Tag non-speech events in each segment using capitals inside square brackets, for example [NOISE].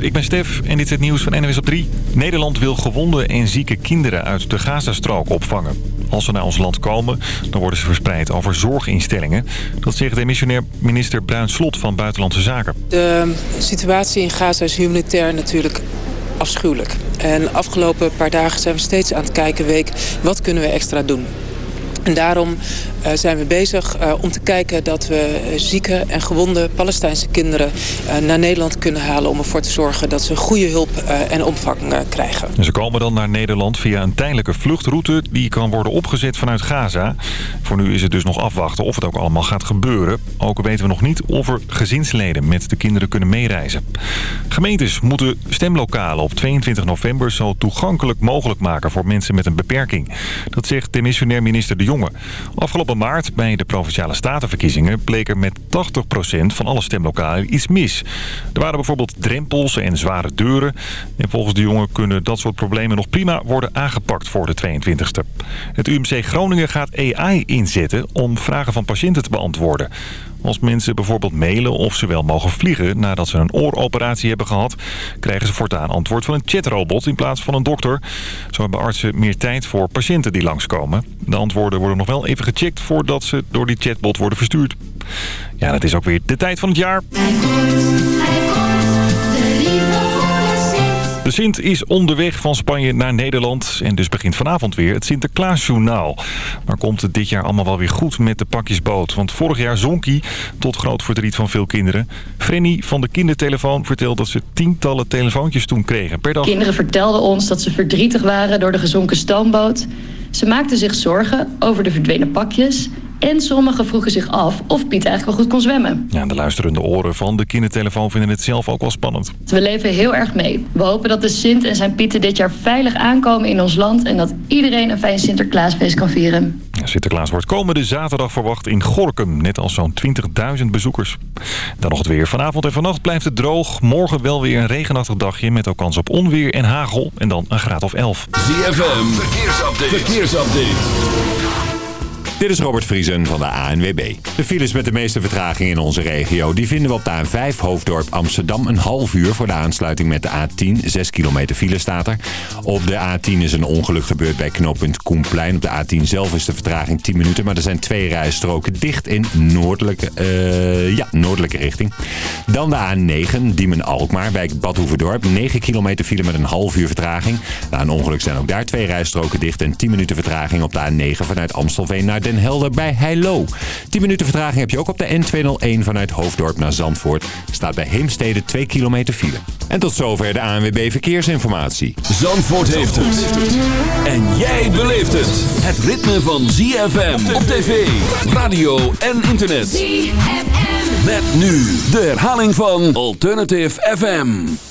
Ik ben Stef en dit is het nieuws van NWS op 3. Nederland wil gewonde en zieke kinderen uit de Gazastrook opvangen. Als ze naar ons land komen, dan worden ze verspreid over zorginstellingen. Dat zegt demissionair minister Bruin Slot van Buitenlandse Zaken. De situatie in Gaza is humanitair natuurlijk afschuwelijk. En afgelopen paar dagen zijn we steeds aan het kijken, week, wat kunnen we extra doen? En daarom uh, zijn we bezig uh, om te kijken dat we zieke en gewonde Palestijnse kinderen naar Nederland kunnen halen... om ervoor te zorgen dat ze goede hulp en opvang krijgen. Ze komen dan naar Nederland via een tijdelijke vluchtroute... die kan worden opgezet vanuit Gaza. Voor nu is het dus nog afwachten of het ook allemaal gaat gebeuren. Ook weten we nog niet of er gezinsleden met de kinderen kunnen meereizen. Gemeentes moeten stemlokalen op 22 november... zo toegankelijk mogelijk maken voor mensen met een beperking. Dat zegt demissionair minister De Jonge. Afgelopen maart bij de Provinciale Statenverkiezingen bleek er met 80% van alle stemlokalen iets mis. Er waren bijvoorbeeld drempels en zware deuren. En volgens de jongen kunnen dat soort problemen nog prima worden aangepakt voor de 22e. Het UMC Groningen gaat AI inzetten om vragen van patiënten te beantwoorden. Als mensen bijvoorbeeld mailen of ze wel mogen vliegen nadat ze een ooroperatie hebben gehad... krijgen ze voortaan antwoord van een chatrobot in plaats van een dokter. Zo hebben artsen meer tijd voor patiënten die langskomen. De antwoorden worden nog wel even gecheckt voordat ze door die chatbot worden verstuurd. Ja, dat is ook weer de tijd van het jaar. De Sint is onderweg van Spanje naar Nederland en dus begint vanavond weer het Sinterklaasjournaal. Maar komt het dit jaar allemaal wel weer goed met de pakjesboot? Want vorig jaar zonk hij, tot groot verdriet van veel kinderen. Frenny van de kindertelefoon vertelt dat ze tientallen telefoontjes toen kregen per dag. Kinderen vertelden ons dat ze verdrietig waren door de gezonken stoomboot. Ze maakten zich zorgen over de verdwenen pakjes en sommigen vroegen zich af of Piet eigenlijk wel goed kon zwemmen. Ja, de luisterende oren van de kindertelefoon vinden het zelf ook wel spannend. We leven heel erg mee. We hopen dat de Sint en zijn Pieten dit jaar veilig aankomen in ons land... en dat iedereen een fijn Sinterklaasfeest kan vieren. Ja, Sinterklaas wordt komende zaterdag verwacht in Gorkum. Net als zo'n 20.000 bezoekers. Dan nog het weer. Vanavond en vannacht blijft het droog. Morgen wel weer een regenachtig dagje met ook kans op onweer en hagel. En dan een graad of 11. ZFM, verkeersupdate. verkeersupdate. Dit is Robert Vriesen van de ANWB. De files met de meeste vertraging in onze regio... die vinden we op de A5 Hoofddorp Amsterdam. Een half uur voor de aansluiting met de A10. 6 kilometer file staat er. Op de A10 is een ongeluk gebeurd bij knooppunt Koenplein. Op de A10 zelf is de vertraging 10 minuten... maar er zijn twee rijstroken dicht in noordelijke, uh, ja, noordelijke richting. Dan de A9 Diemen-Alkmaar bij Badhoevedorp. 9 kilometer file met een half uur vertraging. Na een ongeluk zijn ook daar twee rijstroken dicht... en 10 minuten vertraging op de A9 vanuit Amstelveen naar Den Helder bij Heilo. 10 minuten vertraging heb je ook op de N201 vanuit Hoofddorp naar Zandvoort. Staat bij Heemstede 2 kilometer file. En tot zover de ANWB Verkeersinformatie. Zandvoort heeft het. En jij beleeft het. Het ritme van ZFM op tv, radio en internet. ZFM. Met nu de herhaling van Alternative FM.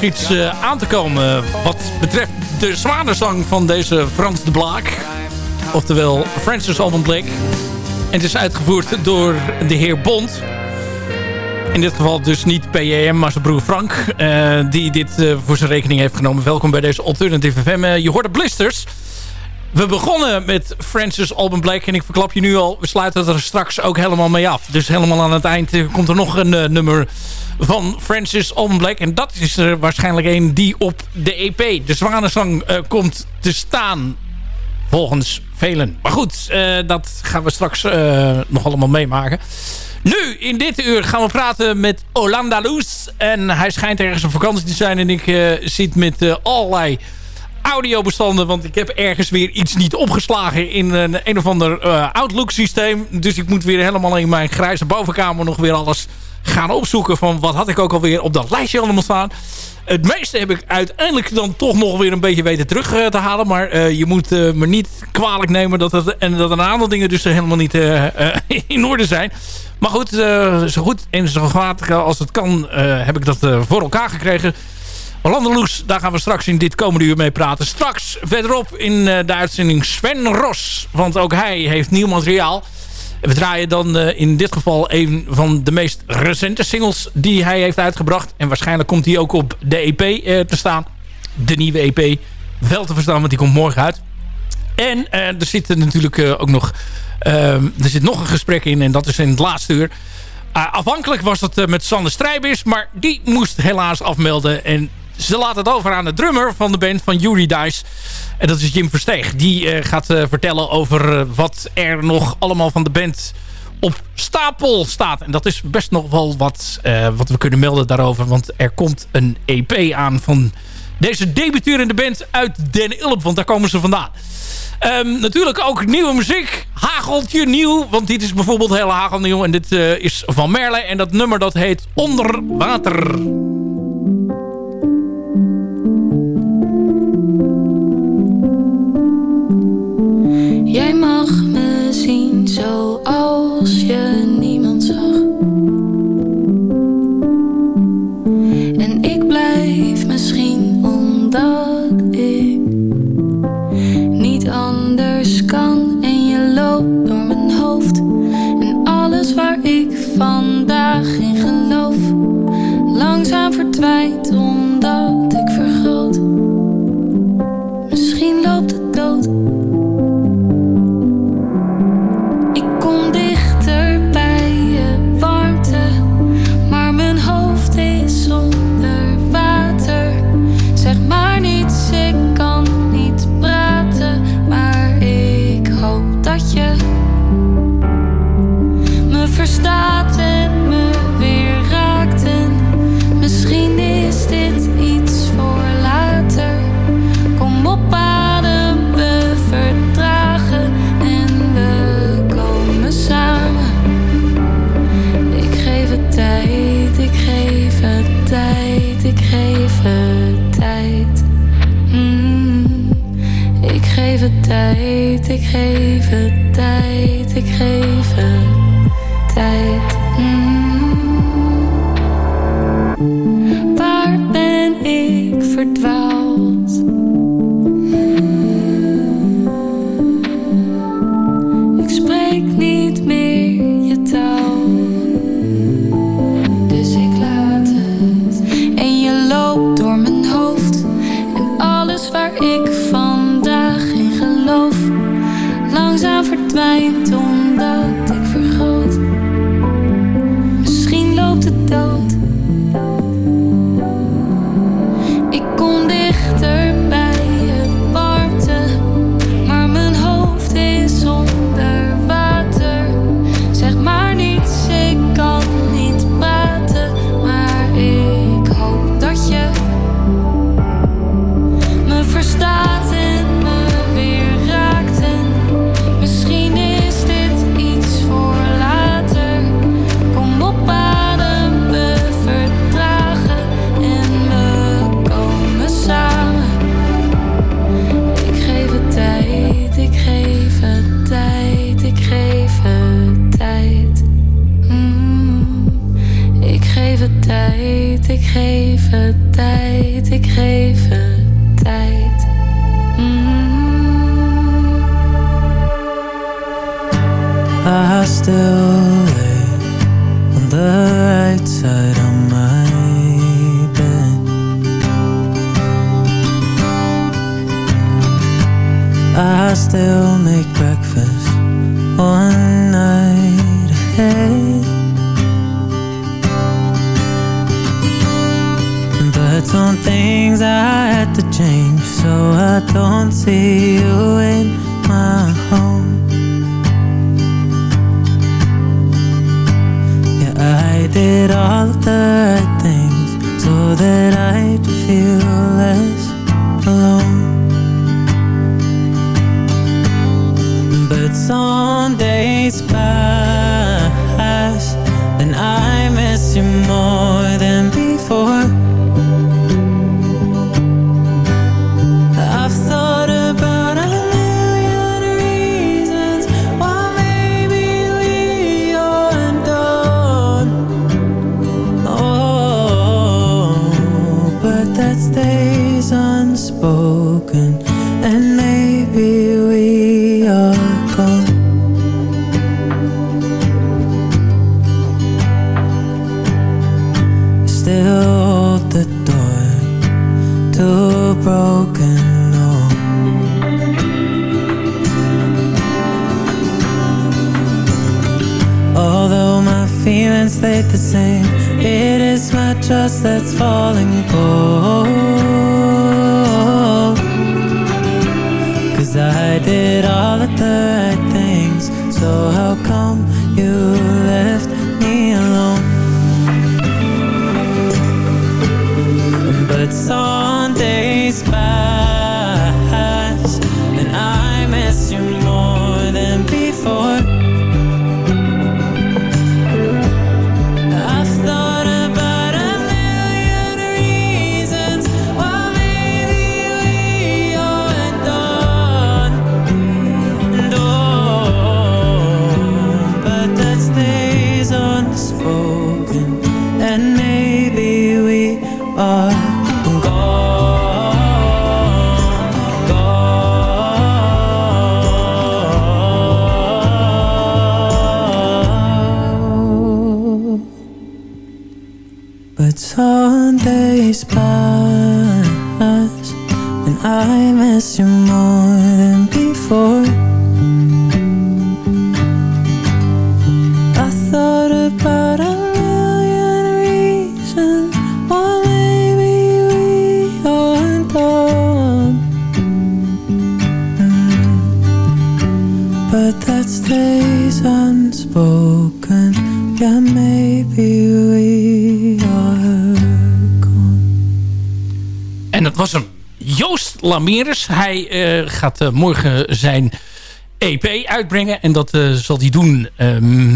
Iets eh, aan te komen wat betreft de zwanenzang van deze Frans de Blaak. Oftewel Francis Alban Blake. En het is uitgevoerd door de heer Bond. In dit geval dus niet PEM, maar zijn broer Frank. eh, die dit eh, voor zijn rekening heeft genomen. Welkom bij deze Alternative FM. Je hoort de blisters. We begonnen met Francis Alban Blake. En ik verklap je nu al, we sluiten er straks ook helemaal mee af. Dus helemaal aan het eind komt er nog een nummer van Francis Alban Blake. En dat is er waarschijnlijk een die op de EP, de Zwanenzang, eh, komt te staan. Volgens velen. Maar goed, eh, dat gaan we straks eh, nog allemaal meemaken. Nu, in dit uur gaan we praten met Olanda Loes. En hij schijnt ergens op vakantie te zijn. En ik zit met allerlei audiobestanden. Want ik heb ergens weer iets niet opgeslagen in een, een of ander Outlook systeem. Dus ik moet weer helemaal in mijn grijze bovenkamer nog weer alles gaan opzoeken. Van wat had ik ook alweer op dat lijstje allemaal staan. Het meeste heb ik uiteindelijk dan toch nog weer een beetje weten terug eh, te halen. Maar eh, je moet eh, me niet kwalijk nemen dat, het, en dat een aantal dingen dus helemaal niet [LAUGHS] in orde zijn. Maar goed, zo goed en zo kwaad als het kan heb ik dat voor elkaar gekregen. Hollander Loes, daar gaan we straks in dit komende uur mee praten. Straks verderop in de uitzending Sven Ros. Want ook hij heeft nieuw materiaal. We draaien dan eh, in dit geval een van de meest recente singles die hij heeft uitgebracht. En waarschijnlijk komt hij ook op de EP eh, te staan. De nieuwe EP. Wel te verstaan, want die komt morgen uit. En eh, er zit natuurlijk ook nog, ehm, er zit nog een gesprek in. En dat is in het laatste uur. Afhankelijk was uh, met Sander Strijbers. Maar die moest helaas afmelden. En ze laat het over aan de drummer van de band van Yuri Dice. En dat is Jim Versteeg. Die uh, gaat vertellen over wat er nog allemaal van de band op stapel staat. En dat is best nog wel wat, wat we kunnen melden daarover. Want er komt een EP aan van deze debuterende band uit Den Ulp. Want daar komen ze vandaan. Um, natuurlijk ook nieuwe muziek. Hageltje nieuw. Want dit is bijvoorbeeld heel hagelnieuw. En dit is van Merle. En dat nummer dat heet Onder Water. Zoals tijd, Sundays pass And I miss you more than before was hem. Joost Lameres. Hij eh, gaat eh, morgen zijn EP uitbrengen. En dat eh, zal hij doen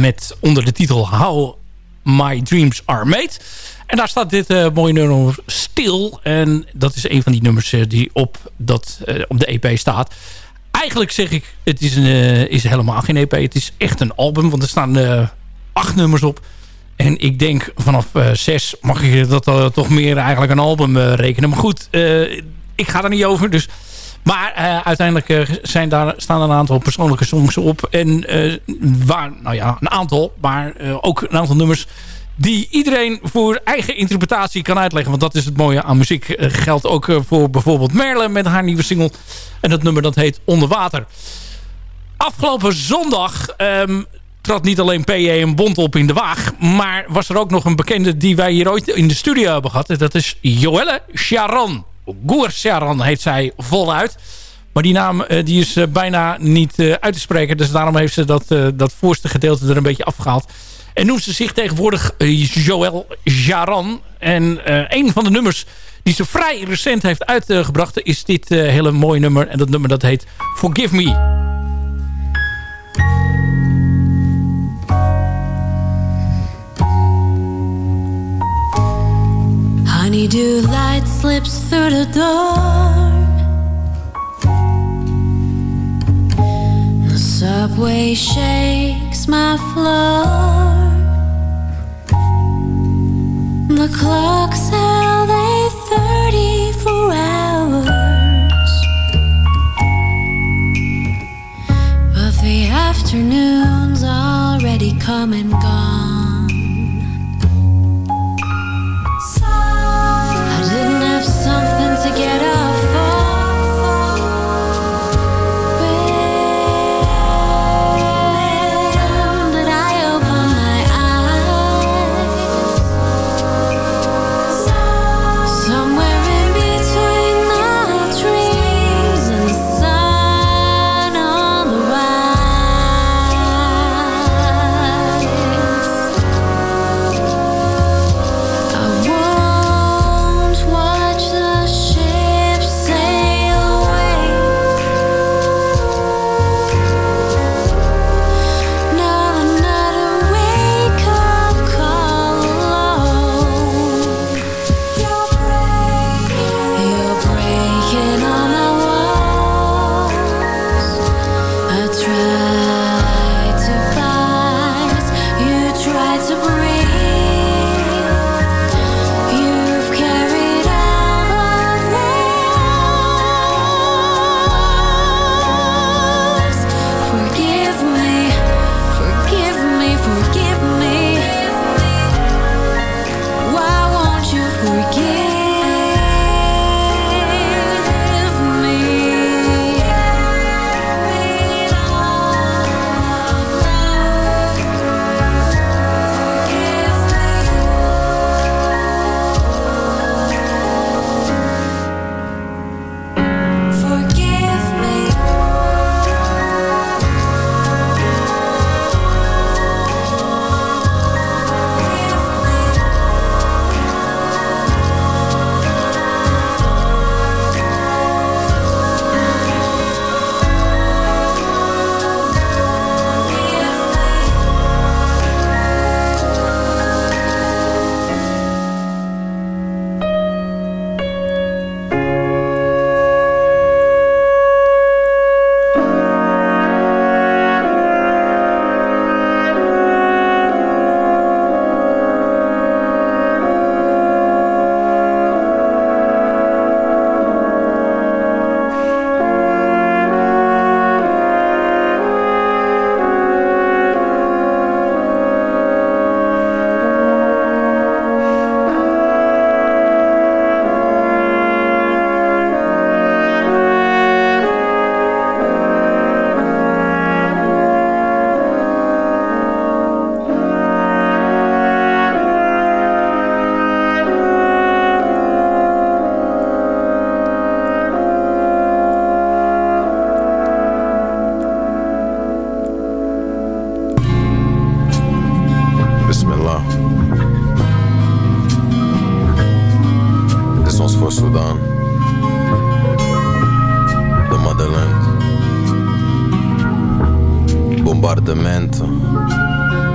met onder de titel How My Dreams Are Made. En daar staat dit mooie nummer stil. En dat is een van die nummers die op, dat, op de EP staat. Eigenlijk zeg ik, het is, een, is helemaal geen EP. Het is echt een album, want er staan acht nummers op. En ik denk vanaf eh, zes mag je dat eh, toch meer eigenlijk een album eh, rekenen. Maar goed, eh, ik ga er niet over. Dus. Maar eh, uiteindelijk eh, zijn daar, staan er een aantal persoonlijke songs op. En eh, waar, nou ja, een aantal. Maar eh, ook een aantal nummers die iedereen voor eigen interpretatie kan uitleggen. Want dat is het mooie aan muziek. Eh, geldt ook eh, voor bijvoorbeeld Merle met haar nieuwe single. En dat nummer dat heet Onder Water. Afgelopen zondag ehm, trad niet alleen P.J. en Bond op in de Waag... maar was er ook nog een bekende die wij hier ooit in de studio hebben gehad. En Dat is Joelle Charon. Goer Charon heet zij voluit. Maar die naam eh, die is eh, bijna niet eh, uit te spreken. Dus daarom heeft ze dat, dat voorste gedeelte er een beetje afgehaald. En noemt ze zich tegenwoordig Joël Jaran. En een van de nummers die ze vrij recent heeft uitgebracht... is dit hele mooie nummer. En dat nummer dat heet Forgive Me. Honeydew light slips through the door. The subway shakes my floor. The clock's held 34 hours. But the afternoon's already come and gone.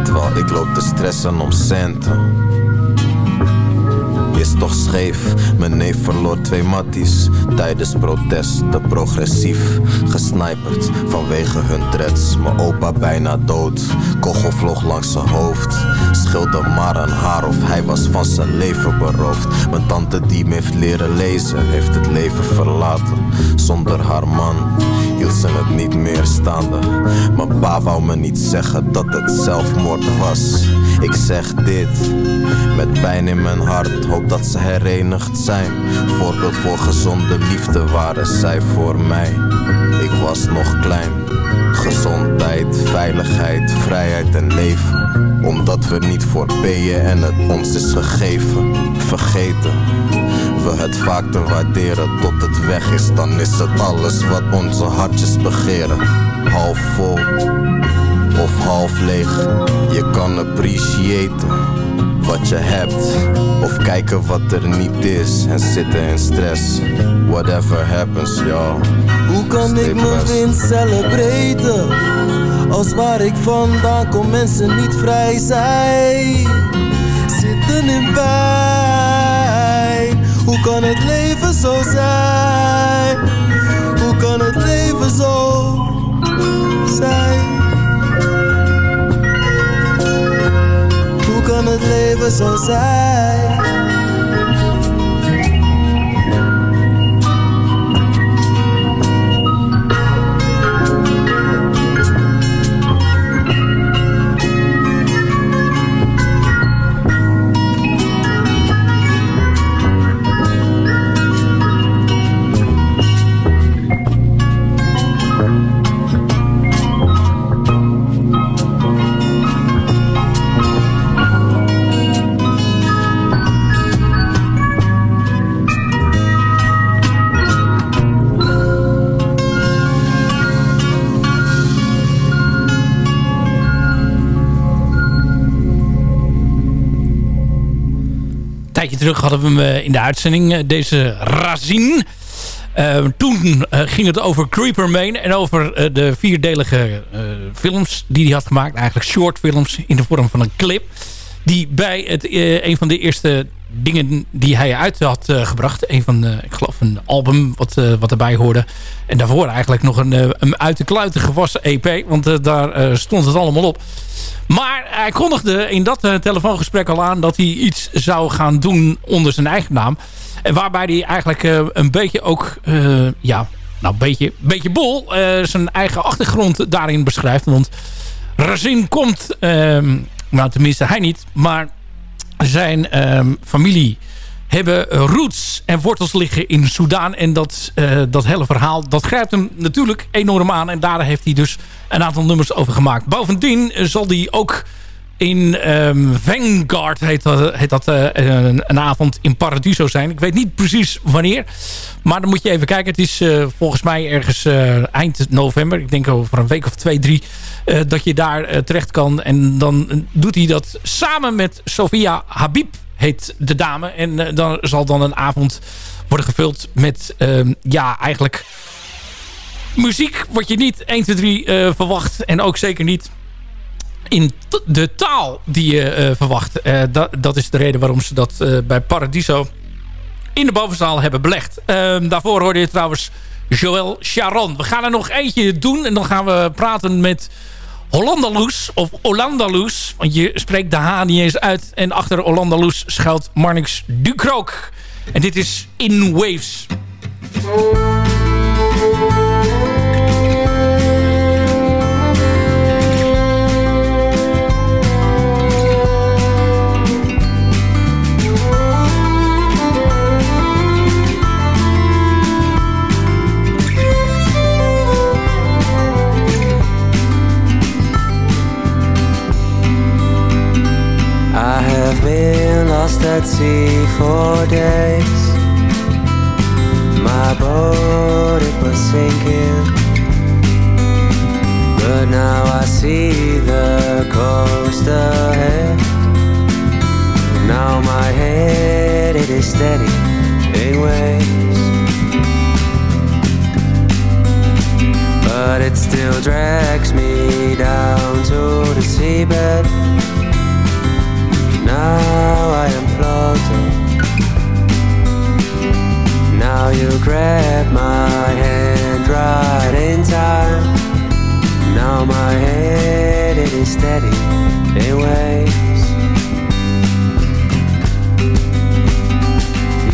Terwijl ik loop te stressen om centen is toch scheef. Mijn neef verloor twee matties tijdens protesten. Progressief gesniperd vanwege hun dreads. Mijn opa bijna dood, kogel vloog langs zijn hoofd. Schilde maar een haar of hij was van zijn leven beroofd. Mijn tante die me heeft leren lezen, heeft het leven verlaten. Zonder haar man ze het niet meer staande. Mijn pa wou me niet zeggen dat het zelfmoord was. Ik zeg dit met pijn in mijn hart, hoop dat ze herenigd zijn. Voorbeeld voor gezonde liefde waren zij voor mij. Ik was nog klein. Gezondheid, veiligheid, vrijheid en leven. Omdat we niet voor en het ons is gegeven. Vergeten we het vaak te waarderen tot het weg is, dan is het alles wat onze hartjes begeren. Half vol of half leeg, je kan appreciëten wat je hebt. Of kijken wat er niet is en zitten in stress. Whatever happens, y'all. Hoe kan ik mijn winst celebreren? Als waar ik vandaan kom mensen niet vrij zijn. Zitten in pijn. Hoe kan het leven zo zijn? Hoe kan het leven zo zijn? kan het leven zo zijn terug hadden we hem eh, in de uitzending. Eh, deze Razin. Uh, toen ging het over Creeper Main en over de vierdelige films die hij had gemaakt. Eigenlijk shortfilms in de vorm van een clip. Die bij het, een van de eerste dingen die hij uit had gebracht. Een van, de, ik geloof een album wat, wat erbij hoorde. En daarvoor eigenlijk nog een, een uit de kluiten gewassen EP. Want daar stond het allemaal op. Maar hij kondigde in dat telefoongesprek al aan dat hij iets zou gaan doen onder zijn eigen naam. En waarbij hij eigenlijk een beetje ook, ja, nou een beetje, beetje bol, zijn eigen achtergrond daarin beschrijft. Want Razin komt, ehm, nou tenminste hij niet, maar zijn ehm, familie hebben roots en wortels liggen in Soudaan. En dat, uh, dat hele verhaal, dat grijpt hem natuurlijk enorm aan. En daar heeft hij dus een aantal nummers over gemaakt. Bovendien zal hij ook in um, Vanguard, heet dat, uh, een, avond in Paradiso zijn. Ik weet niet precies wanneer. Maar dan moet je even kijken. Het is uh, volgens mij ergens eind november. Ik denk over een week of twee, drie. dat je daar terecht kan. En dan doet hij dat samen met Sofia Habib heet de dame. En dan zal dan een avond worden gevuld met, uh, ja, eigenlijk muziek wat je niet 1, 2, 3 uh, verwacht. En ook zeker niet in de taal die je uh, verwacht. Dat, dat, is de reden waarom ze dat bij Paradiso in de bovenzaal hebben belegd. Ehm, daarvoor hoorde je trouwens Joël Charon. We gaan er nog eentje doen en dan gaan we praten met... Hollandaloes of Hollandaloes. Want je spreekt de H niet eens uit. En achter Hollandaloes schuilt Marnix Ducrook. En dit is In Waves. at sea for days. My boat, it was sinking. But now I see the coast ahead. Now my head, it is steady in waves. But it still drags me down to the seabed. Now I am floating. Now you grab my hand right in time. Now my head it is steady in waves.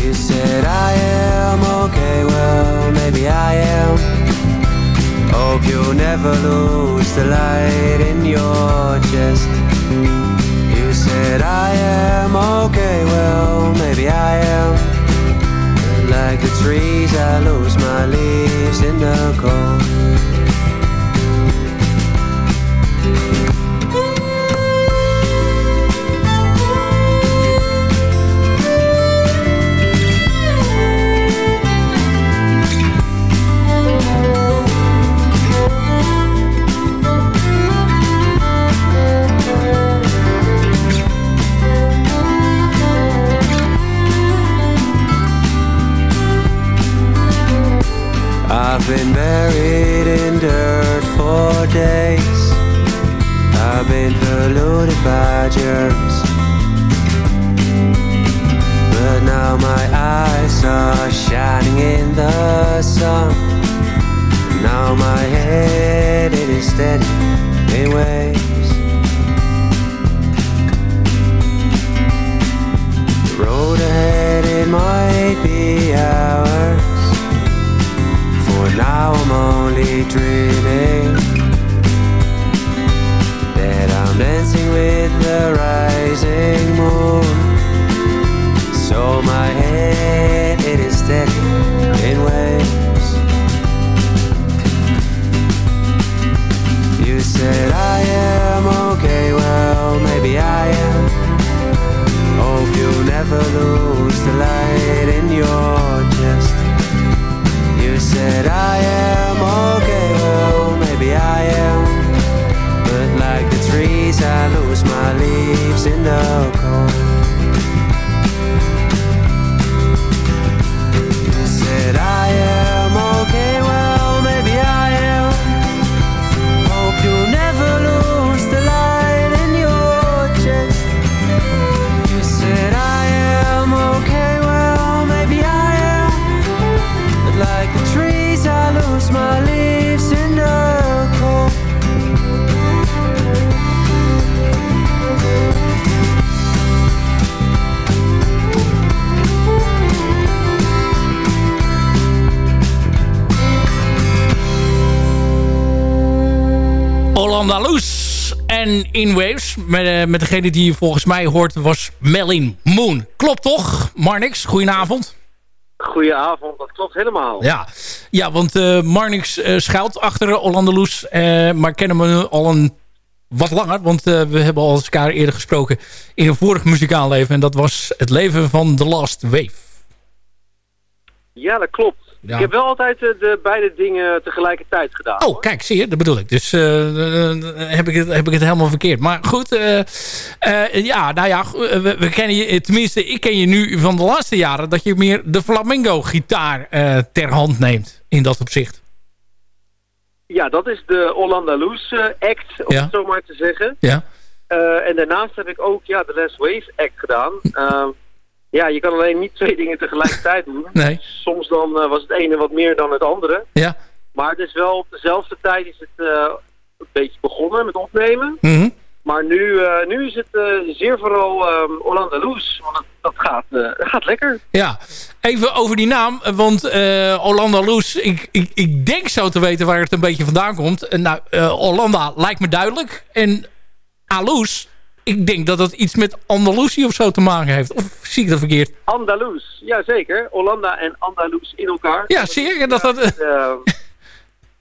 You said I am okay, well maybe I am. Hope you'll never lose the light in your chest. You said I I lose my leaves by. But now my eyes are shining in the sun. Now my head it is steady in waves. The road ahead it might be ours. For now I'm only dreaming rising moon. So my head it is steady in waves. You said I am okay, well maybe I am. Hope you'll never lose the light in your chest. You said I am okay, well maybe I am I lose my leaves in the cold en In Waves. Met, eh, met degene die je volgens mij hoort was Melin Moon. Klopt toch, Marnix? Goedenavond. Goedenavond, dat klopt helemaal. Ja, ja want eh Marnix eh, schuilt achter Orlando's, eh maar kennen we al een wat langer. Want we hebben al eens elkaar eerder gesproken in een vorig muzikaal leven. En dat was het leven van The Last Wave. Ja, dat klopt. Ja. Ik heb wel altijd eh, de beide dingen tegelijkertijd gedaan. Oh, kijk, zie je, dat bedoel ik. Dus eh, eh, heb, ik het, heb ik het helemaal verkeerd. Maar goed, ja, nou ja, we, we kennen je, tenminste, ik ken je nu van de laatste jaren... dat je meer de flamenco-gitaar eh, ter hand neemt in dat opzicht. Ja, dat is de Hollanda act, om Ja. het zo maar te zeggen. Ja. En daarnaast heb ik ook ja, de Last Wave act gedaan. Eh, [LAUGHS] ja, je kan alleen niet twee [LAUGHS] dingen tegelijkertijd doen. Nee. Soms dan eh, was het ene wat meer dan het andere. Ja. Maar het is wel op dezelfde tijd is het eh, een beetje begonnen met opnemen. Mhm. Maar nu, eh, nu is het zeer vooral ehm Hollanda Loes. Want het, dat gaat, gaat lekker. Ja, even over die naam. Want Hollanda Loes, ik, ik, ik denk zo te weten waar het een beetje vandaan komt. Nou, Hollanda lijkt me duidelijk. En Aloes, ik denk dat dat iets met Andalusië of zo te maken heeft. Of zie ik dat verkeerd? Andalus, jazeker. Hollanda en Andalus in elkaar. Ja, zeker. Dat dat, De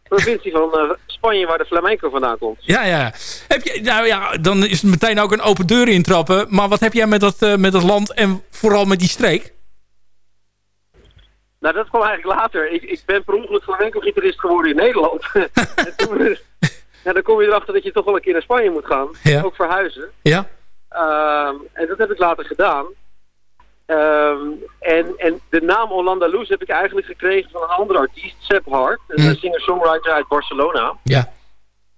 provincie van eh, Spanje waar de flamenco vandaan komt. ja, ja. Heb je, nou ja, dan is het meteen ook een open deur intrappen. Maar wat heb jij met dat, eh, met dat land en vooral met die streek? Nou, dat kwam eigenlijk later. Ik, ik ben per ongeluk flamenco-gitarist geworden in Nederland. [LAUGHS] en toen, ja, dan kom je erachter dat je toch wel een keer naar Spanje moet gaan. Ja. Ook verhuizen. Ja. Ehm, en dat heb ik later gedaan. Ehm, en, en de naam Hollanda Loes heb ik eigenlijk gekregen van een andere artiest, Sepp Hart. Een Hm. singer-songwriter uit Barcelona. Ja.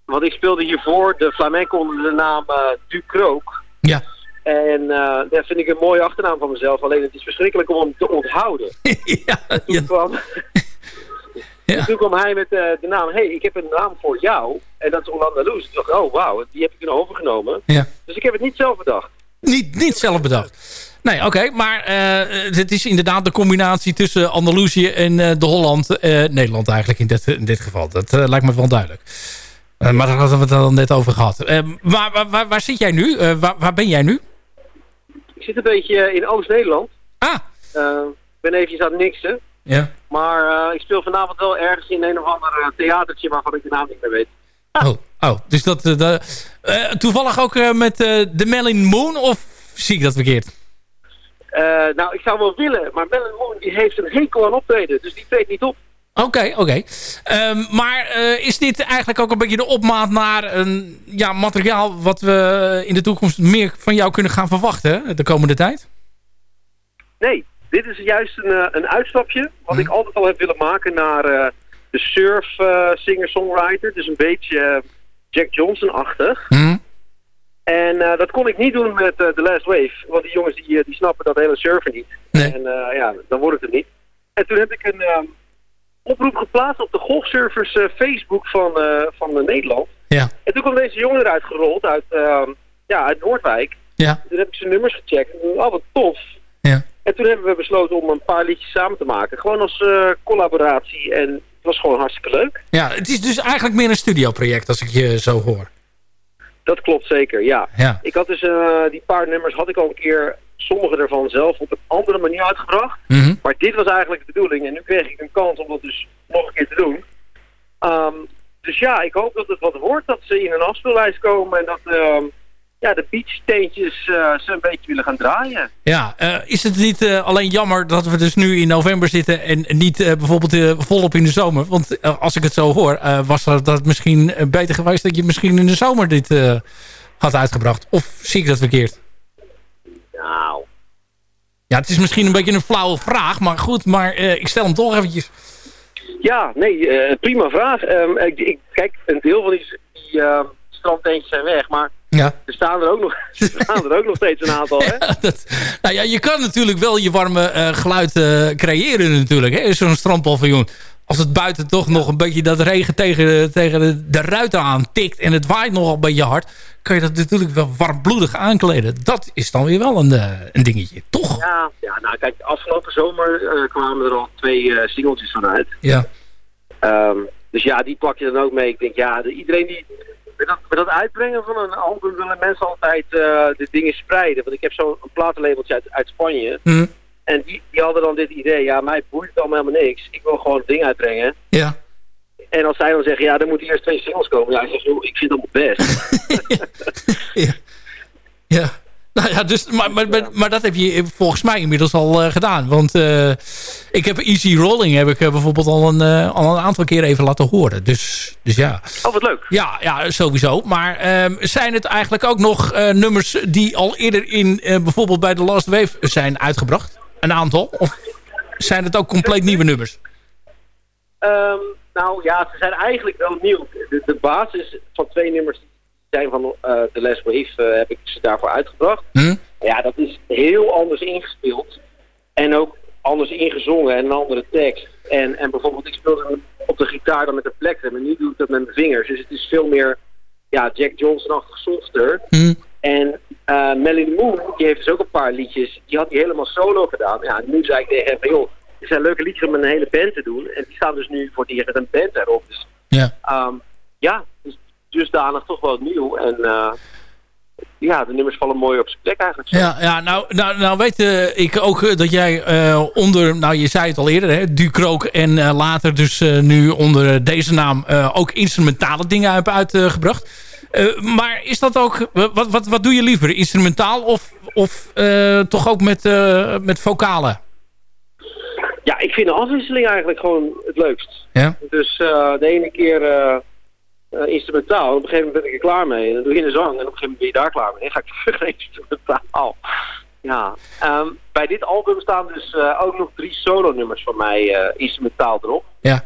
Want ik speelde hiervoor de flamenco onder de naam eh Ducrook. Ja. En eh dat vind ik een mooie achternaam van mezelf. Alleen het is verschrikkelijk om hem te onthouden. [LAUGHS] ja, toen, kwam, [LAUGHS] en toen kwam hij met eh, de naam, hey, ik heb een naam voor jou. En dat is Hollanda Loes. Ik dacht, oh wauw, die heb ik toen overgenomen. Ja. Dus ik heb het niet zelf bedacht. Niet, niet zelf bedacht. Nee, oké, maar eh, het is inderdaad de combinatie tussen Andalusië en eh, de Holland. Nederland eigenlijk in dit, in dit geval. Dat lijkt me wel duidelijk. Maar daar hadden we het al net over gehad. Eh, waar, waar, waar, zit jij nu? Waar, waar ben jij nu? Ik zit een beetje in Oost-Nederland. Ah. Ik ben eventjes aan het niksen. Ja. Maar eh, ik speel vanavond wel ergens in een of ander eh, theatertje waarvan ik de naam niet meer weet. Oh, oh dus dat... eh, eh, toevallig ook met de Melin Moon? Of zie ik dat verkeerd? Nou, ik zou wel willen, maar Melon Moon die heeft een hekel aan optreden. Dus die treedt niet op. Oké, oké. Ehm, maar is dit eigenlijk ook een beetje de opmaat naar een ja, materiaal... wat we in de toekomst meer van jou kunnen gaan verwachten de komende tijd? Nee, dit is juist een, eh, een uitstapje wat ik altijd al heb willen maken naar eh, de surf eh, singer-songwriter. Dus een beetje Jack Johnson-achtig. En eh, dat kon ik niet doen met The Last Wave. Want die jongens die, die snappen dat hele surfen niet. En ja, dan wordt het het niet. En toen heb ik een oproep geplaatst op de golfsurfers Facebook van, van Nederland. Ja. En toen kwam deze jongen eruit gerold uit, ehm, ja, uit Noordwijk. Ja. Toen heb ik zijn nummers gecheckt. En toen, oh, wat tof. Ja. En toen hebben we besloten om een paar liedjes samen te maken. Gewoon als eh, collaboratie. En het was gewoon hartstikke leuk. Ja, het is dus eigenlijk meer een studioproject als ik je zo hoor. Dat klopt zeker, ja. Ja. Ik had dus eh, die paar nummers had ik al een keer, sommige ervan zelf op een andere manier uitgebracht. Mhm. Maar dit was eigenlijk de bedoeling. En nu kreeg ik een kans om dat dus nog een keer te doen. Ehm, dus ja, ik hoop dat het wat wordt. Dat ze in een afspeellijst komen. En dat ehm, ja, de beachsteentjes eh, ze een beetje willen gaan draaien. Ja, eh, is het niet eh, alleen jammer dat we dus nu in november zitten... en niet bijvoorbeeld volop in de zomer? Want als ik het zo hoor, was dat, dat misschien beter geweest... dat je misschien in de zomer dit had uitgebracht. Of zie ik dat verkeerd? Nou, Ja, het is misschien een beetje een flauwe vraag, maar goed. Maar ik stel hem toch eventjes. Ja, nee, prima vraag. Ehm, ik, ik, kijk, een deel van die, die strandtentjes zijn weg, maar Ja. er staan er ook nog, [LAUGHS] er staan er ook nog steeds een aantal, hè? [LAUGHS] Nou ja, je kan natuurlijk wel je warme eh, geluid eh, creëren natuurlijk. hè, Zo'n strandpaviljoen. Als het buiten toch nog een beetje dat regen tegen, tegen de, de ruiten aan tikt... en het waait nogal een beetje hard... kan je dat natuurlijk wel warmbloedig aankleden. Dat is dan weer wel een, eh, een dingetje, toch? Ja, ja, nou kijk, afgelopen zomer kwamen er al twee singeltjes vanuit. Ja. Ehm, dus ja, die pak je dan ook mee. Ik denk, ja, de- iedereen die... Met dat, met dat uitbrengen van een album willen mensen altijd eh, de dingen spreiden. Want ik heb zo'n platenlabeltje uit, uit Spanje. Hm. En die, die hadden dan dit idee. Ja, mij boeit het allemaal helemaal niks. Ik wil gewoon het ding uitbrengen. Ja. En als zij dan zeggen, ja, er moeten eerst twee singles komen. Ja, ik zeg, joh, ik vind het allemaal best. [LAUGHS] Ja. Nou ja, dus, maar, maar, maar, maar dat heb je volgens mij inmiddels al eh, gedaan. Want eh, ik heb Easy Rolling heb ik eh, bijvoorbeeld al een, al een aantal keer even laten horen. Dus, dus ja. Oh, wat leuk. Ja, ja sowieso. Maar ehm, zijn het eigenlijk ook nog nummers die al eerder in bijvoorbeeld bij The Last Wave zijn uitgebracht? Een aantal? Of zijn het ook compleet nieuwe nummers? Ehm, nou ja, ze zijn eigenlijk wel nieuw. De, de basis van twee nummers zijn van eh The Last Wave eh, heb ik ze daarvoor uitgebracht. Hm? Ja, dat is heel anders ingespeeld. En ook anders ingezongen en een andere tekst. En, en bijvoorbeeld, ik speelde op de gitaar dan met een plektrum. En nu doe ik dat met mijn vingers. Dus het is veel meer ja, Jack Johnson-achtig softer. Hm? En eh Melanie Moon, die heeft dus ook een paar liedjes. Die had die helemaal solo gedaan. Ja, nu zei ik tegen hem van, joh, het zijn leuke liedjes om met een hele band te doen. En die staan dus nu voor het eerst met een band erop. Dus Ja. Ehm, ja, dus dusdanig toch wel nieuw. En eh, ja, de nummers vallen mooi op zijn plek eigenlijk. Ja, ja nou, nou, nou weet eh, ik ook eh, dat jij onder, nou je zei het al eerder, hè, Ducrook en later dus nu onder deze naam ook instrumentale dingen hebt uitgebracht. Maar is dat ook, wat, wat, wat doe je liever, instrumentaal of, of toch ook met, met vocalen? Ja, ik vind de afwisseling eigenlijk gewoon het leukst. Ja? Dus de ene keer eh, instrumentaal, op een gegeven moment ben ik er klaar mee. En dan doe je een zang en op een gegeven moment ben je daar klaar mee. Dan ga ik [LAUGHS] terug naar instrumentaal. Ja, ehm, bij dit album staan dus eh, ook nog drie solo-nummers van mij eh, instrumentaal erop. Ja.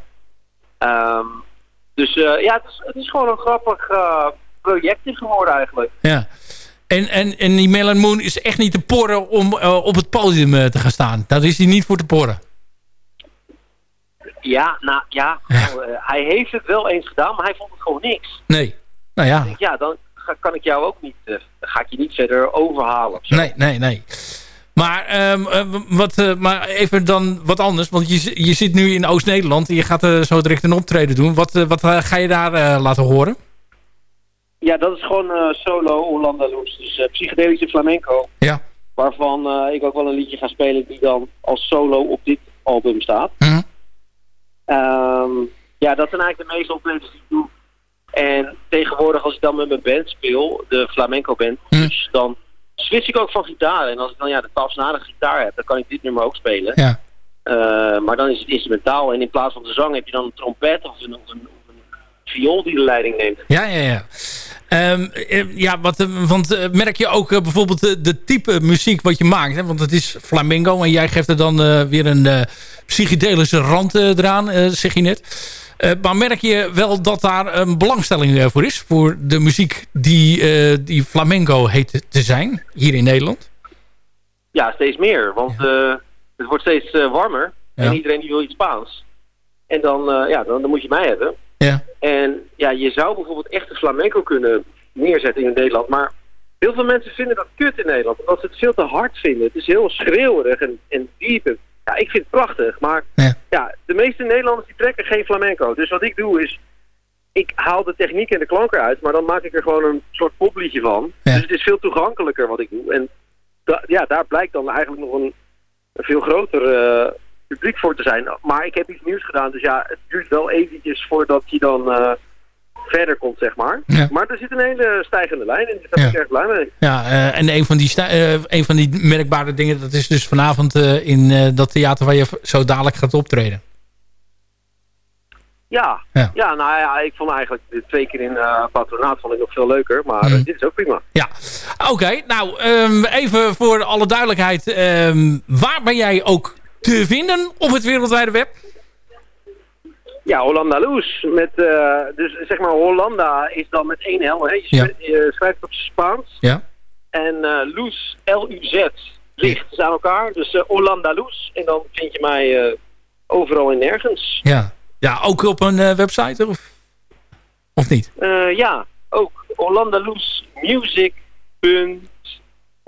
Ehm, dus ja, het is, het is gewoon een grappig projectje geworden eigenlijk. Ja. En, en, en die Melon Moon is echt niet te porren om op het podium te gaan staan. Daar is hij niet voor te porren. Ja, nou ja, nou, eh, hij heeft het wel eens gedaan, maar hij vond het gewoon niks. Nee. Nou ja. Denk, ja, dan ga- kan ik jou ook niet, dan ga ik je niet verder overhalen. Nee, nee, nee. Maar, ehm, eh, wat, maar even dan wat anders. Want je, je zit nu in Oost-Nederland. En je gaat zo direct een optreden doen. Wat, wat ga je daar laten horen? Ja, dat is gewoon solo Hollanda Loes. Dus psychedelische flamenco. Ja. Waarvan ik ook wel een liedje ga spelen die dan als solo op dit album staat. Mhm. Ehm, ja, dat zijn eigenlijk de meeste optredens die ik doe. En tegenwoordig als ik dan met mijn band speel, de flamenco band, Mhm. dus dan switch ik ook van gitaar. En als ik dan ja, de tapsnarige gitaar heb, dan kan ik dit nummer ook spelen. Ja. Eh, maar dan is het instrumentaal. En in plaats van de zang heb je dan een trompet of een, of een viool die de leiding neemt. Ja, ja, ja. Ehm, eh, ja, wat, eh, want eh, merk je ook bijvoorbeeld de, de type muziek wat je maakt? Hè? Want het is flamenco en jij geeft er dan weer een psychedelische rand eh, eraan, zeg je net. Maar merk je wel dat daar een belangstelling voor is? Voor de muziek die, die flamenco heet te zijn, hier in Nederland? Ja, steeds meer. Want het wordt steeds warmer. Ja. En iedereen die wil iets Spaans. En dan, ja, dan, dan moet je mij hebben. Ja. En ja, je zou bijvoorbeeld echt een flamenco kunnen neerzetten in Nederland. Maar heel veel mensen vinden dat kut in Nederland. Omdat ze het veel te hard vinden. Het is heel schreeuwerig en, en diep. En, ja, ik vind het prachtig. Maar ja. de meeste Nederlanders die trekken geen flamenco. Dus wat ik doe is... Ik haal de techniek en de klank eruit. Maar dan maak ik er gewoon een soort popliedje van. Dus het is veel toegankelijker wat ik doe. En da- ja, daar blijkt dan eigenlijk nog een, een veel groter eh, publiek voor te zijn. Maar ik heb iets nieuws gedaan, dus ja, het duurt wel eventjes voordat je dan eh, verder komt, zeg maar. Maar er zit een hele stijgende lijn in, dus daar ben ik erg blij mee. Ja, eh, en een van, die eh, een van die merkbare dingen, dat is dus vanavond in dat theater waar je zo dadelijk gaat optreden. Ja, Ja. ja. nou ja, ik vond eigenlijk de twee keer in eh, patronaat vond ik nog veel leuker, maar eh, dit is ook prima. Ja, oké. nou, ehm, even voor alle duidelijkheid. ehm, waar ben jij ook te vinden op het wereldwijde web? Ja, Hollanda Loes. Met, eh, dus zeg maar, Hollanda is dan met één L. Hè. Je, Ja. schrijft- je schrijft het op Spaans. Ja. En eh Loes, L-U-Z, ligt dus aan elkaar. Dus eh, Hollanda Loes. En dan vind je mij overal en nergens. Ja. Ja, ook op een website of, of niet? Ja, ook Hollandaloes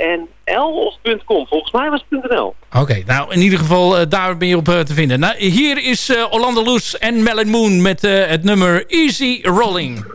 Music.nl of .com. Volgens mij was het .nl. Oké, nou in ieder geval eh, daar ben je op eh, te vinden. Nou, hier is eh Orlando Loes en Melon Moon met het nummer Easy rolling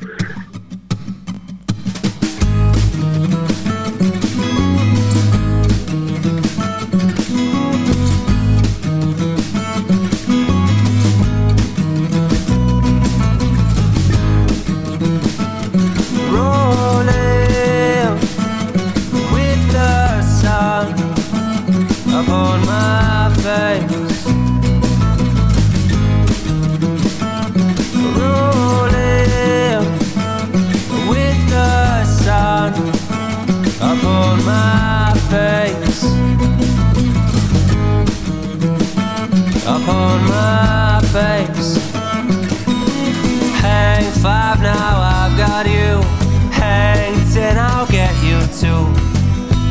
Hang five now, I've got you. Hang ten, I'll get you too.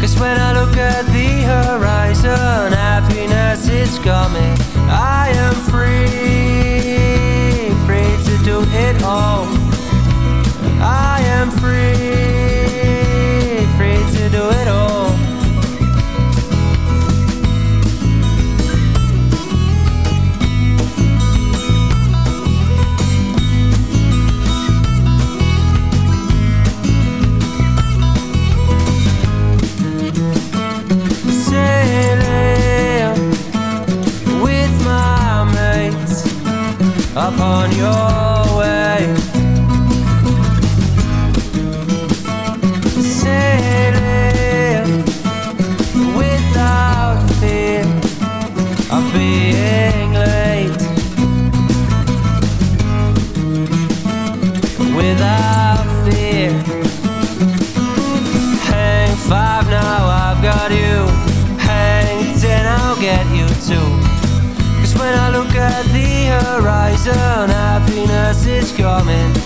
Cause when I look at the horizon, happiness is coming. I am free, free to do it all. Horizon, happiness is coming.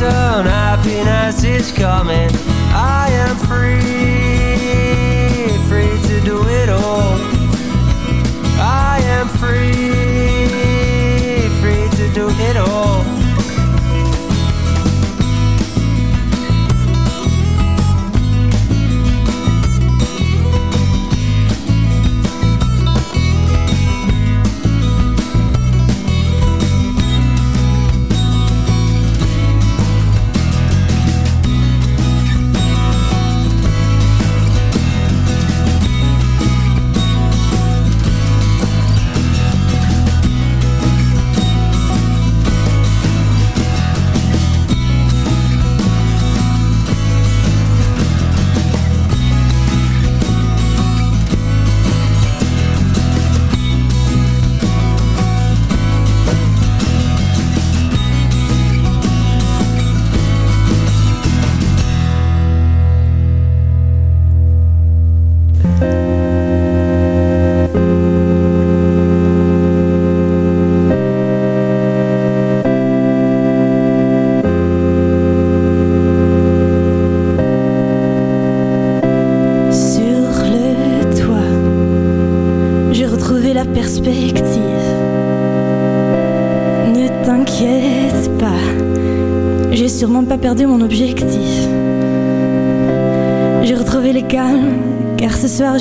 Horizon, happiness is coming. I am free,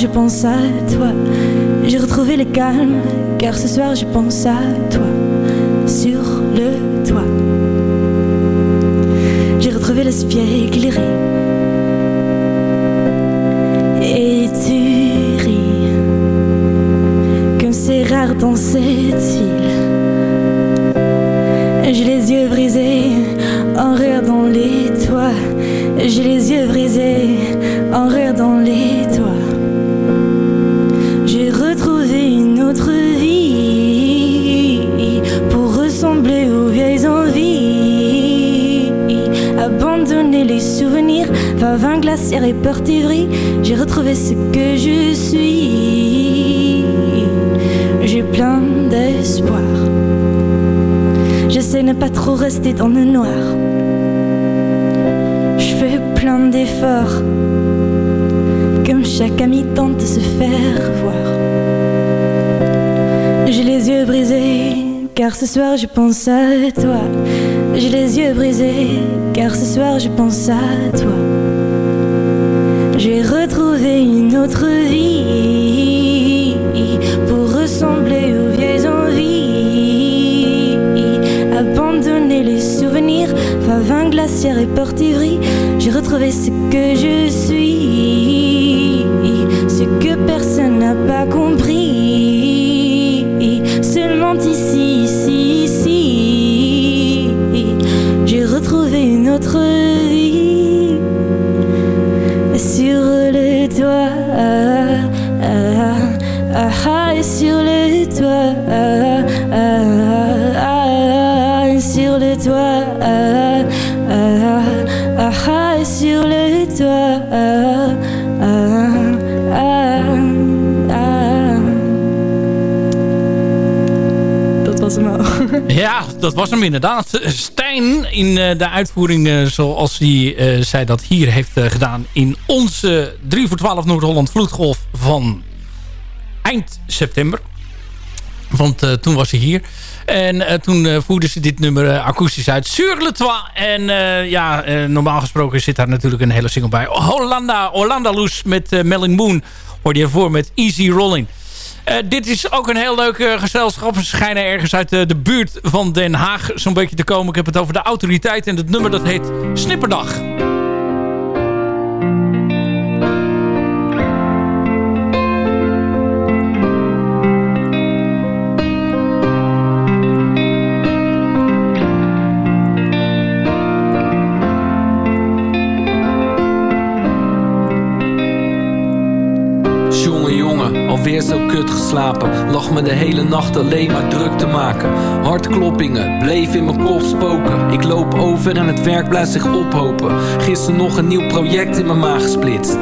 je pense à toi. J'ai retrouvé le calme, car ce soir je pense à toi. Sur le toit, j'ai retrouvé l'espiègle éclairé. Et tu ris Comme c'est rare dans cette ville J'ai les yeux brisés En regardant les toits J'ai les yeux brisés Et ivry J'ai retrouvé ce que je suis. J'ai plein d'espoir. J'essaie de ne pas trop rester dans le noir. Je fais plein d'efforts Comme chaque ami tente de se faire voir. J'ai les yeux brisés Car ce soir je pense à toi. J'ai les yeux brisés Car ce soir je pense à toi j'ai retrouvé une autre vie pour ressembler aux vieilles envies. Abandonner les souvenirs, favin glaciaire et ivry. J'ai retrouvé ce que je suis, ce que personne n'a pas compris. Seulement ici, ici, ici, j'ai retrouvé une autre vie sur le toit, ah, ah, ah, sur le toit, ah, ah, ah, sur le toit, ah, ah, et sur le toit. Ja, dat was hem inderdaad. Stijn in eh, de uitvoering eh, zoals hij eh, zij dat hier heeft gedaan... in onze 3 voor 12 Noord-Holland Vloedgolf van eind september. Want toen was ze hier. En toen voerden ze dit nummer akoestisch uit. Sur le toit. En ja, normaal gesproken zit daar natuurlijk een hele single bij. Hollanda, Hollanda Loes met Melling Moon. Hoorde je voor met Easy Rolling. Eh, dit is ook een heel leuk uh, gezelschap. Ze schijnen ergens uit de buurt van Den Haag zo'n beetje te komen. Ik heb het over de autoriteit. En het nummer dat heet Snipperdag. Alweer zo kut geslapen. Lag me de hele nacht alleen maar druk te maken. Hartkloppingen, bleef in mijn kop spoken. Ik loop over en het werk blijft zich ophopen. Gisteren nog een nieuw project in mijn maag gesplitst.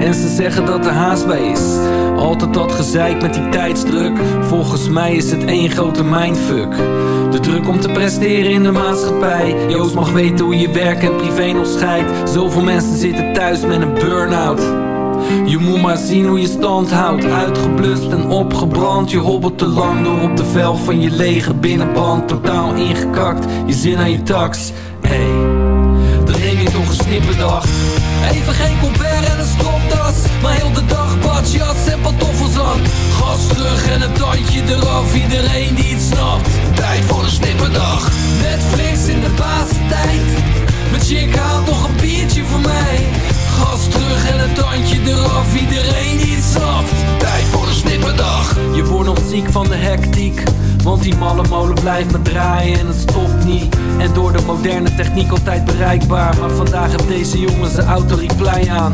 En ze zeggen dat er haast bij is. Altijd dat gezeik met die tijdsdruk. Volgens mij is het één grote mindfuck. De druk om te presteren in de maatschappij. Joost mag weten hoe je werk en privé nog scheidt. Zoveel mensen zitten thuis met een burn-out. Je moet maar zien hoe je stand houdt. Uitgeblust en opgebrand. Je hobbelt te lang door op de vel van je lege binnenband. Totaal ingekakt, je zin aan je tax. Hey, dan neem je toch een snipperdag. Even geen colbert en een stropdas. Maar heel de dag badjas en pantoffels aan. Gas terug en een blijft maar draaien en het stopt niet. En door de moderne techniek altijd bereikbaar. Maar vandaag heeft deze jongen zijn auto reply aan.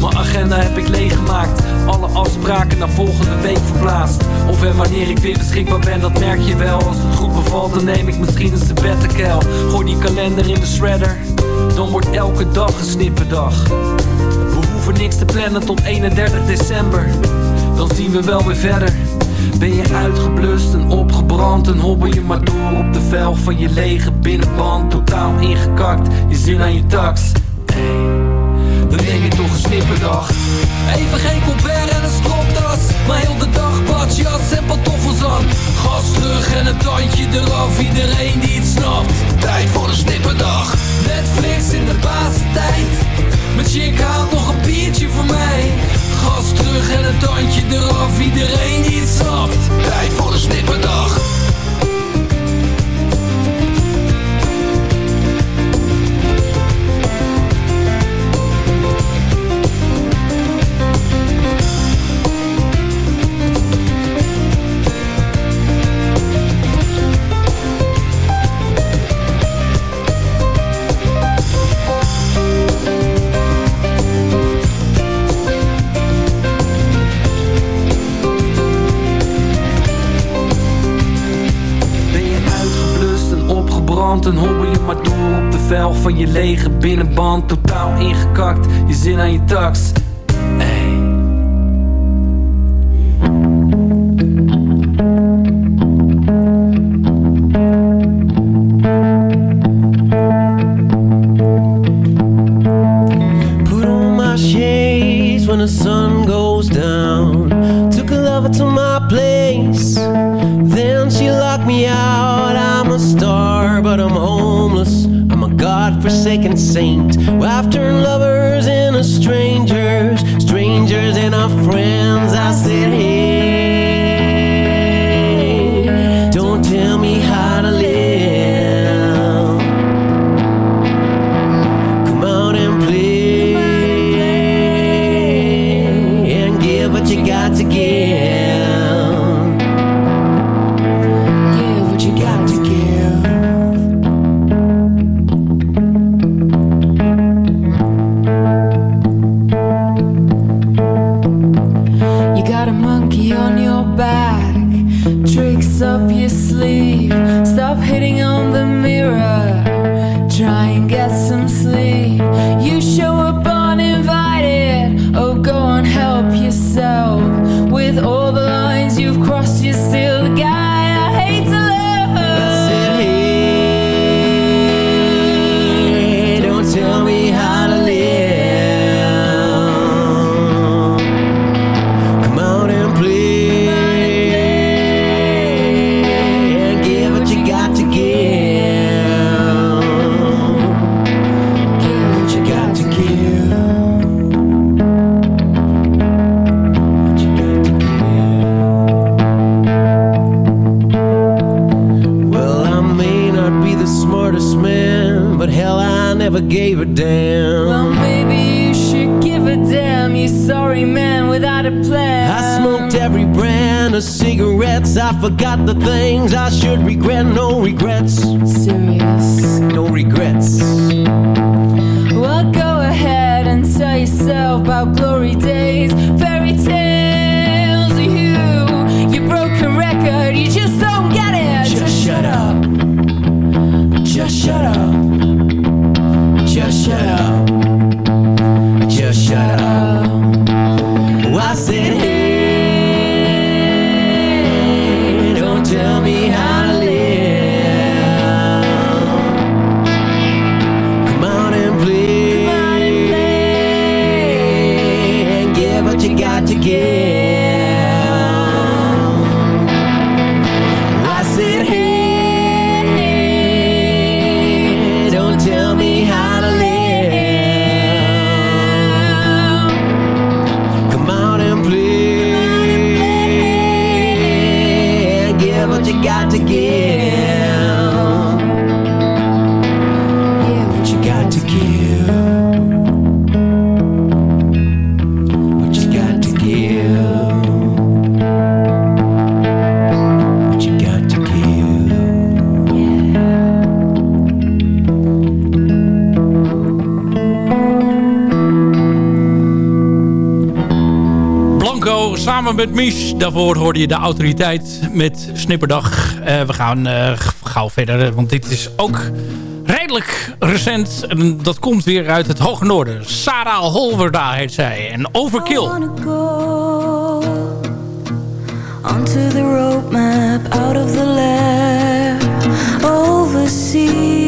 Mijn agenda heb ik leeggemaakt. Alle afspraken naar volgende week verplaatst. Of en wanneer ik weer beschikbaar ben, dat merk je wel. Als het goed bevalt, dan neem ik misschien een sabbaticel Gooi die kalender in de shredder. Dan wordt elke dag een snipperdag. We hoeven niks te plannen tot 31 december. Dan zien we wel weer verder ben je uitgeblust en opgebrand En hobbel je maar door op de velg van je lege binnenband. Totaal ingekakt, je zin aan je tax. Hey dan neem je toch een snipperdag. Even geen colbert en een stropdas Maar heel de dag badjas en pantoffels aan. Gas terug en een tandje eraf Iedereen die het snapt. Tijd voor een snipperdag. Netflix in de tijd. Mijn chick haalt nog een biertje voor mij Gas terug en een tandje eraf. Iedereen die het snapt. Tijd voor een snipperdag velg van je lege binnenband Totaal ingekakt, je zin aan je tax damn. Well, maybe you should give a damn, you sorry man without a plan. I smoked every brand of cigarettes. I forgot the things I should regret. No regrets. Serious. No regrets. Well, go ahead and tell yourself about glory days, fairy tales of you. Your broken record, you just don't get it. Just shut up. Just shut up. Just shut up. Met Mies. Daarvoor hoorde je de autoriteit met Snipperdag. Eh, we gaan eh, gauw verder, want dit is ook redelijk recent. En dat komt weer uit het hoge noorden. Sarah Holverda heet zij. En Overkill. Onto the roadmap, out of the lair, overseas.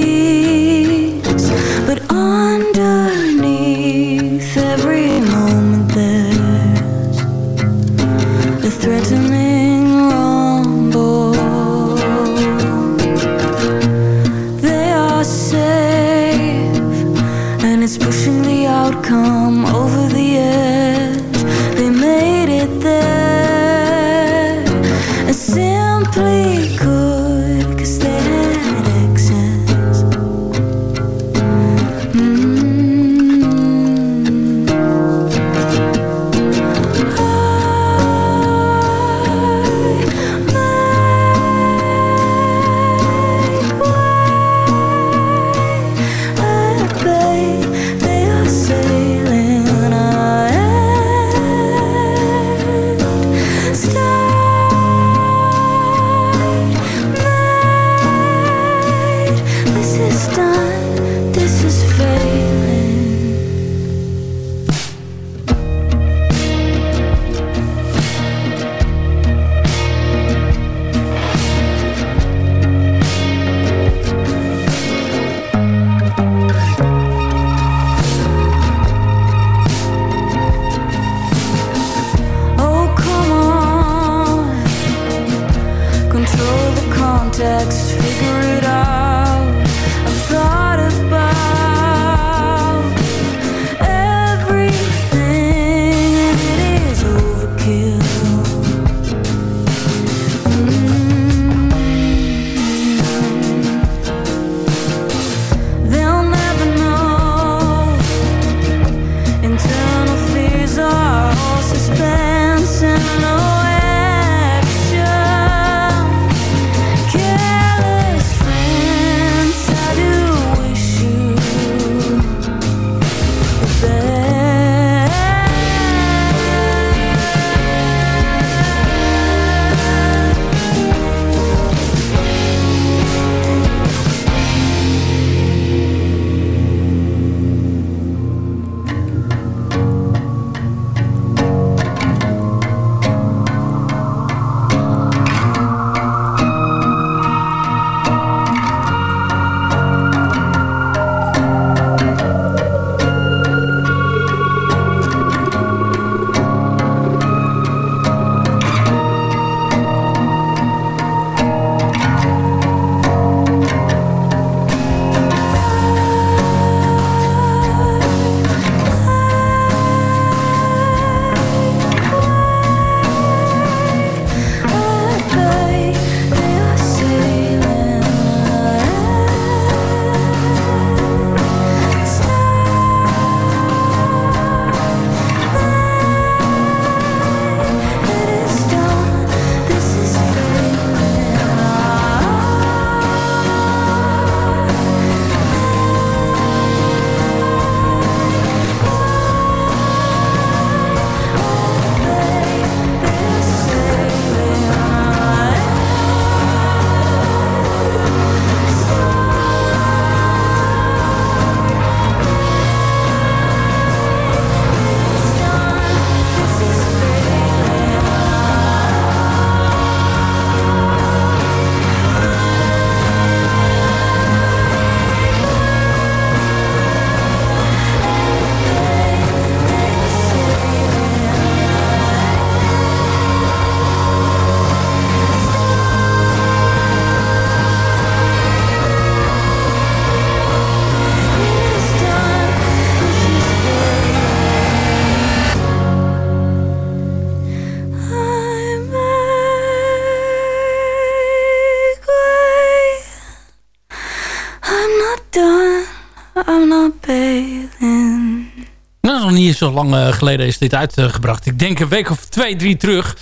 Niet zo lang eh, geleden is dit uitgebracht. Ik denk een week of twee, drie terug.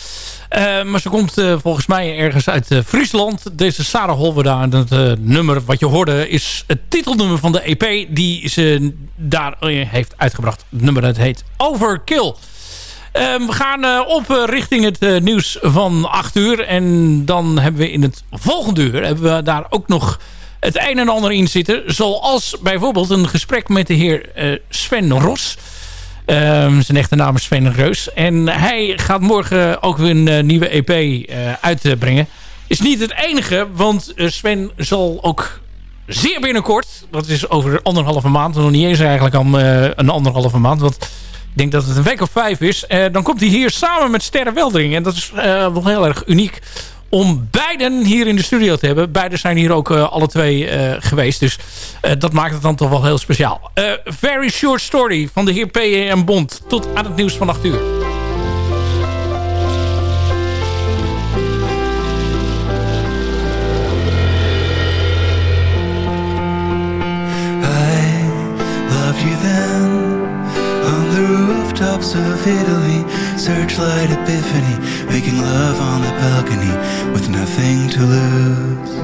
Eh, maar ze komt eh, volgens mij ergens uit Friesland. Deze Sarah Holverda. Dat eh, nummer wat je hoorde is het titelnummer van de EP die ze daar heeft uitgebracht. Het nummer dat heet Overkill. Eh, we gaan op richting het nieuws van 8 uur. En dan hebben we in het volgende uur hebben we daar ook nog het een en ander in zitten. Zoals bijvoorbeeld een gesprek met de heer Sven Ros. Ehm, zijn echte naam is Sven Reus. En hij gaat morgen ook weer een eh, nieuwe EP eh, uitbrengen. Is niet het enige, want eh, Sven zal ook zeer binnenkort... dat is over anderhalve maand, nog niet eens eigenlijk al een anderhalve maand... want ik denk dat het een week of vijf is. dan komt hij hier samen met Sterre Weldering. En dat is wel heel erg uniek om beiden hier in de studio te hebben. Beiden zijn hier ook eh, alle twee eh, geweest. Dus eh, dat maakt het dan toch wel heel speciaal. Very short story van de heer P.M. Bond. Tot aan het nieuws van 8 uur. of Italy. Searchlight epiphany, making love on the balcony with nothing to lose.